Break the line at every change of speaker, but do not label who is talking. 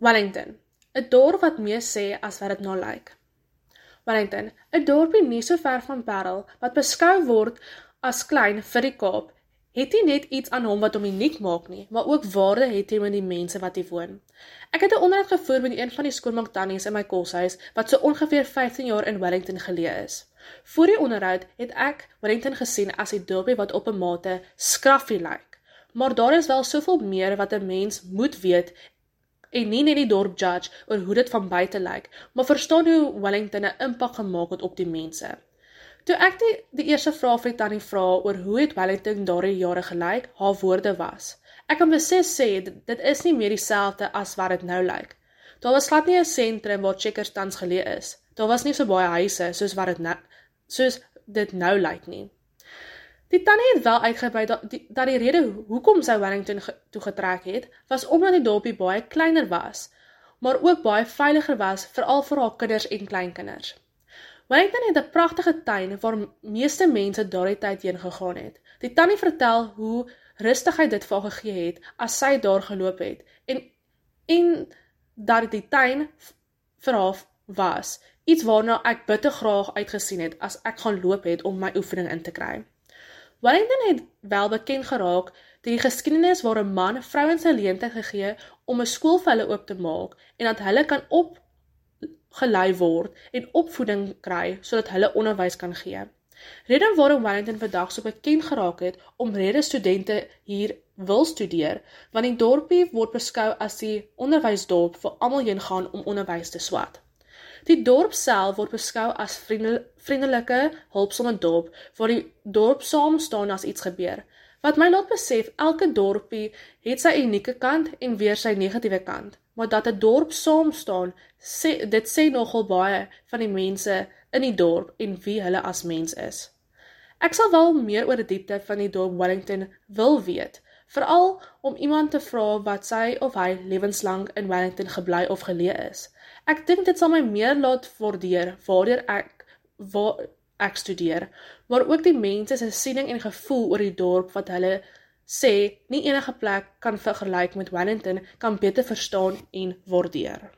Wellington, 'n dorp wat meer sê as wat dit nou lyk. Wellington, 'n dorpie nie so ver van Parel wat beskou word as klein vir die Kaap, het nie net iets aan hom wat hom uniek maak nie, maar ook waarde het teenoor die mense wat hier woon. Ek het 'n onderhoud gevoer met een van die skoonmaak tannies in my koshuis wat so ongeveer 15 jaar in Wellington geleë is. Voor die onderhoud het ek Wellington gesien as 'n dorpie wat op 'n mate skraffie lyk. Maar daar is wel soveel meer wat 'n mens moet weet en nie net die dorp judge oor hoe dit van buite lyk, maar verstaan hoe Wellington 'n impak gemaak het op die mense. Toe ek die, die eerste vraag vir Tannie vra oor hoe het Wellington daardie jare gelyk, haar woorde was: Ek kan beslis sê dit, dit is nie meer dieselfde as wat dit nou lyk. Daar was glad nie 'n sentrum waar Checkers tans geleë is. Daar was nie so baie huise soos wat dit nou soos dit nou lyk nie. Die tannie het wel uitgebrei dat die, dat die rede hoekom sy Wellington toe getrek het, was omdat die dorpie baie kleiner was, maar ook baie veiliger was veral vir haar kinders en kleinkinders. Wellington het 'n pragtige tuin waar meeste mense daardie tyd heen gegaan het. Die tannie vertel hoe rustigheid dit vir haar gegee het as sy daar geloop het en en dat die tuin vir haar was, iets waarna ek bitter graag uitgesien het as ek gaan loop het om my oefening in te kry. Wellington het wel bekend geraak deur die geskiedenis waar 'n man vrouens se leentheid gegee om 'n skool vir hulle oop te maak en dat hulle kan op gelei word en opvoeding kry sodat hulle onderwys kan gee. Rede waarom Wellington vandag so bekend geraak het om rede studente hier wil studeer, want die dorpie word beskou as die onderwysdorp vir almal heen gaan om onderwys te swat. Die dorp self word beskou as vriendelike, hulpsame dorp waar die dorp saam staan as iets gebeur. Wat my laat besef, elke dorpie het sy unieke kant en weer sy negatiewe kant, maar dat 'n dorp saam staan, sê dit sê nogal baie van die mense in die dorp en wie hulle as mens is. Ek sal wel meer oor die diepte van die dorp Wellington wil weet, veral om iemand te vra wat sy of hy lewenslank in Wellington gebly of geleë is. Ek dink dit sal my meer laat waardeer waardeur ek waar ek studeer, maar ook die mense se siening en gevoel oor die dorp wat hulle sê nie enige plek kan vergelyk met Wellington kan beter verstaan en waardeer.